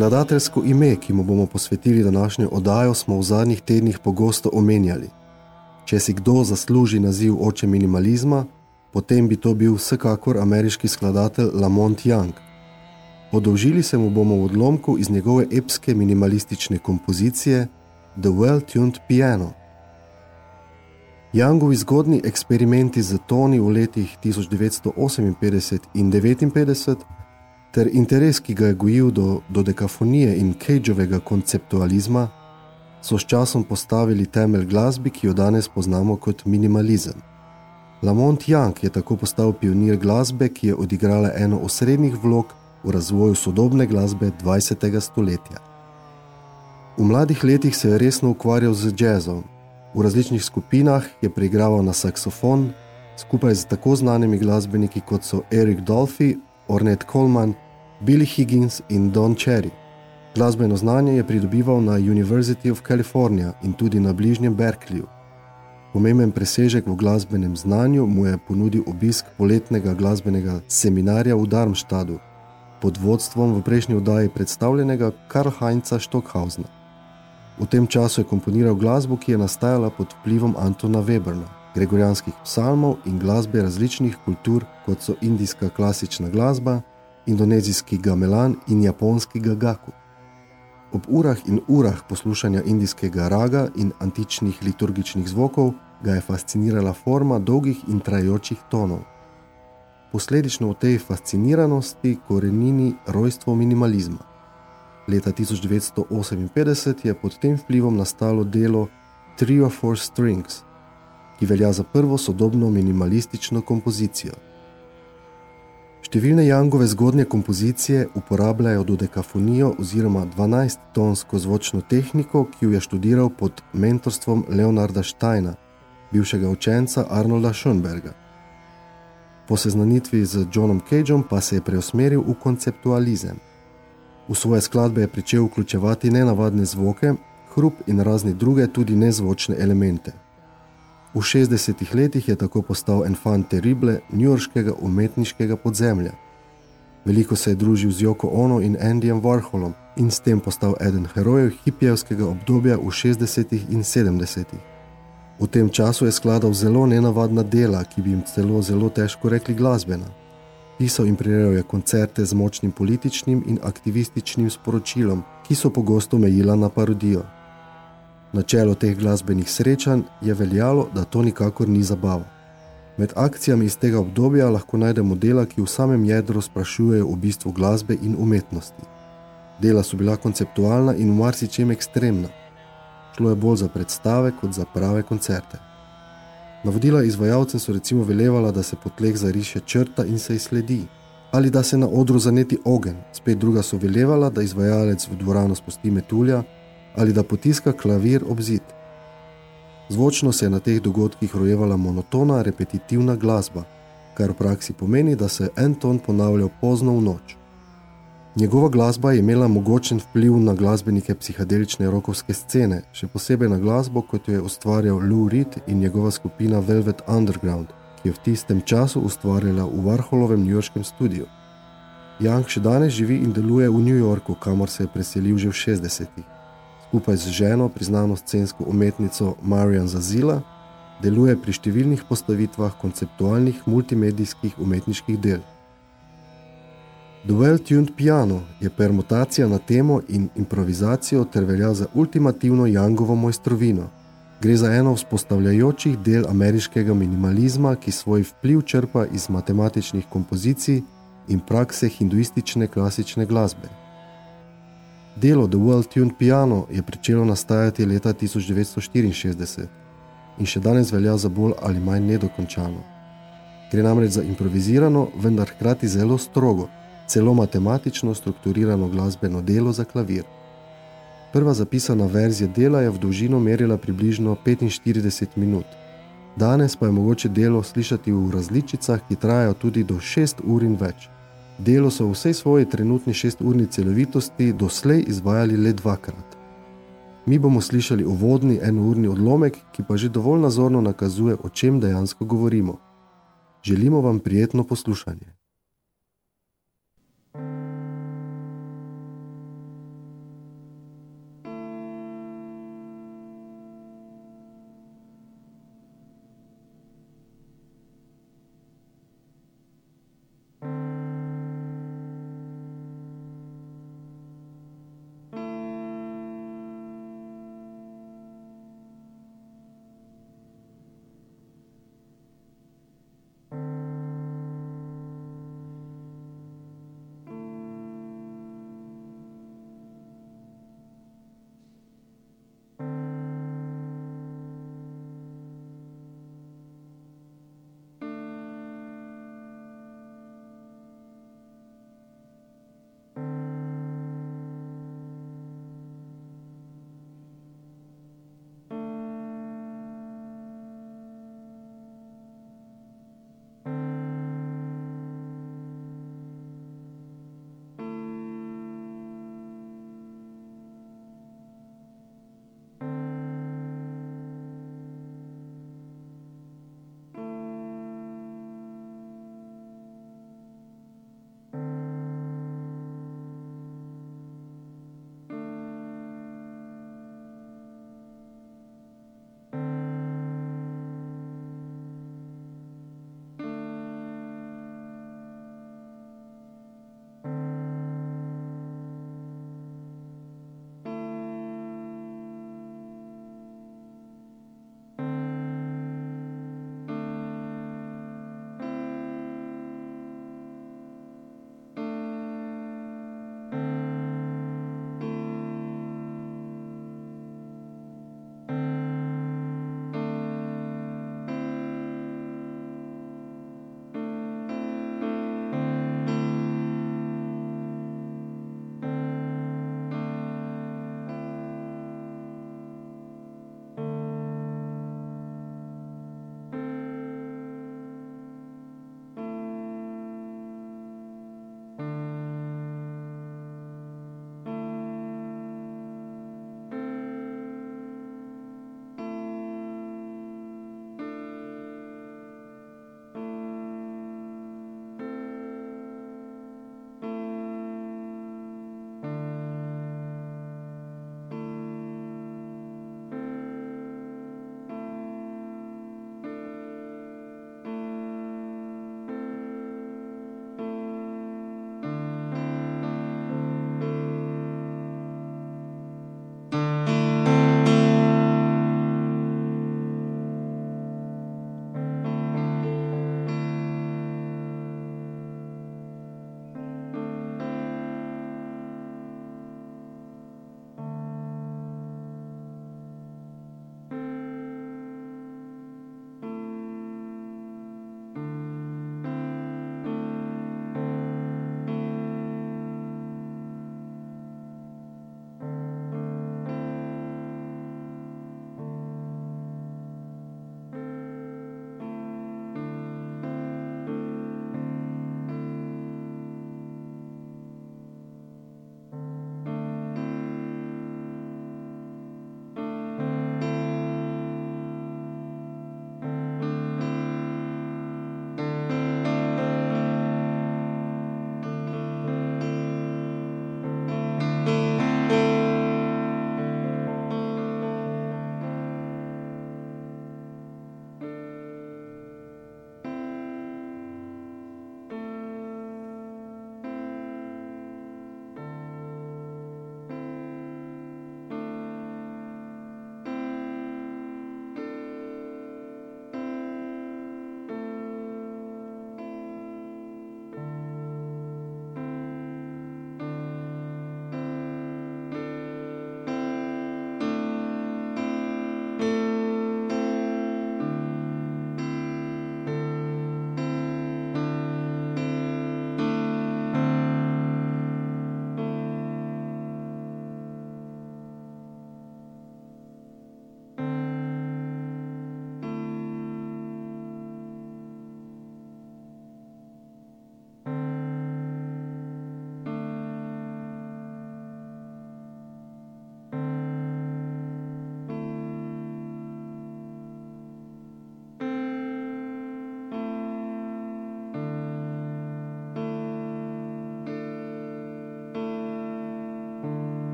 Skladateljsko ime, ki mu bomo posvetili današnjo oddajo, smo v zadnjih tednih pogosto omenjali. Če si kdo zasluži naziv oče minimalizma, potem bi to bil vsekakor ameriški skladatelj Lamont Young. Podolžili se mu bomo v odlomku iz njegove epske minimalistične kompozicije The Well-Tuned Piano. Youngovi zgodni eksperimenti z toni v letih 1958 in 1959 ter interes, ki ga je gojil do, do dekafonije in Cageovega konceptualizma, so s časom postavili temelj glasbi, ki jo danes poznamo kot minimalizem. Lamont Young je tako postal pionir glasbe, ki je odigrala eno osrednjih vlog v razvoju sodobne glasbe 20. stoletja. V mladih letih se je resno ukvarjal z jazzom. V različnih skupinah je preigraval na saksofon, skupaj z tako znanimi glasbeniki kot so Eric Dolphy, Ornette Coleman, Billy Higgins in Don Cherry. Glasbeno znanje je pridobival na University of California in tudi na bližnjem Berkeleyju. Pomemben presežek v glasbenem znanju mu je ponudil obisk poletnega glasbenega seminarja v Darmstadu pod vodstvom v prejšnji oddaji predstavljenega Karl Heinza Stockhausena. V tem času je komponiral glasbo, ki je nastajala pod vplivom Antona Weberna, gregorijanskih psalmov in glasbe različnih kultur, kot so indijska klasična glasba, indonezijski gamelan in japonski gagaku. Ob urah in urah poslušanja indijskega raga in antičnih liturgičnih zvokov ga je fascinirala forma dolgih in trajočih tonov. Posledično v tej fasciniranosti korenini rojstvo minimalizma. Leta 1958 je pod tem vplivom nastalo delo Three or Four Strings, ki velja za prvo sodobno minimalistično kompozicijo. Številne Jangove zgodnje kompozicije uporabljajo dodekafonijo oziroma 12-tonsko zvočno tehniko, ki jo je študiral pod mentorstvom Leonarda Steina, bivšega učenca Arnolda Schoenberga. Po seznanitvi z Johnom Cageom pa se je preusmeril v konceptualizem. V svoje skladbe je pričel vključevati nenavadne zvoke, hrup in razne druge tudi nezvočne elemente. V 60-ih letih je tako postal en fan terrible njurškega umetniškega podzemlja. Veliko se je družil z Joko Ono in Andyjem Warholom in s tem postal eden herojev hipijevskega obdobja v 60-ih in 70-ih. V tem času je skladal zelo nenavadna dela, ki bi jim celo zelo težko rekli glasbena. Pisal in prirejeval je koncerte z močnim političnim in aktivističnim sporočilom, ki so pogosto mejila na parodijo. Na čelo teh glasbenih srečanj je veljalo, da to nikakor ni zabava. Med akcijami iz tega obdobja lahko najdemo dela, ki v samem jedru sprašujejo o bistvu glasbe in umetnosti. Dela so bila konceptualna in v marsičem ekstremna. Šlo je bolj za predstave kot za prave koncerte. Navodila izvajalcem so recimo velevala, da se po tleh zariše črta in se izsledi, ali da se na odru zaneti ogen, spet druga so velevala, da izvajalec v dvorano spusti metulja ali da potiska klavir ob zid. Zvočno se je na teh dogodkih rojevala monotona, repetitivna glasba, kar v praksi pomeni, da se en ton ponavlja pozno v noč. Njegova glasba je imela mogočen vpliv na glasbenike psihadelične rokovske scene, še posebej na glasbo, kot jo je ustvarjal Lou Reed in njegova skupina Velvet Underground, ki je v tistem času ustvarjala v Warholovem newyorškem studiu. Young še danes živi in deluje v New Yorku, kamor se je preselil že v 60-ih skupaj z ženo, priznano scensko umetnico Marijan Zazila, deluje pri številnih postavitvah konceptualnih multimedijskih umetniških del. Duel Tuned Piano je permutacija na temo in improvizacijo ter velja za ultimativno Jangovo mojstrovino. Gre za eno vzpostavljajočih del ameriškega minimalizma, ki svoj vpliv črpa iz matematičnih kompozicij in prakse hinduistične klasične glasbe. Delo The World Tuned Piano je začelo nastajati leta 1964 in še danes velja za bolj ali manj nedokončano. Gre namreč za improvizirano, vendar hkrati zelo strogo, celo matematično strukturirano glasbeno delo za klavir. Prva zapisana verzija dela je v dolžino merila približno 45 minut. Danes pa je mogoče delo slišati v različicah, ki trajajo tudi do 6 ur in več. Delo so v vsej svoji trenutni 6-urni celovitosti doslej izvajali le dvakrat. Mi bomo slišali uvodni enourni odlomek, ki pa že dovolj nazorno nakazuje, o čem dejansko govorimo. Želimo vam prijetno poslušanje.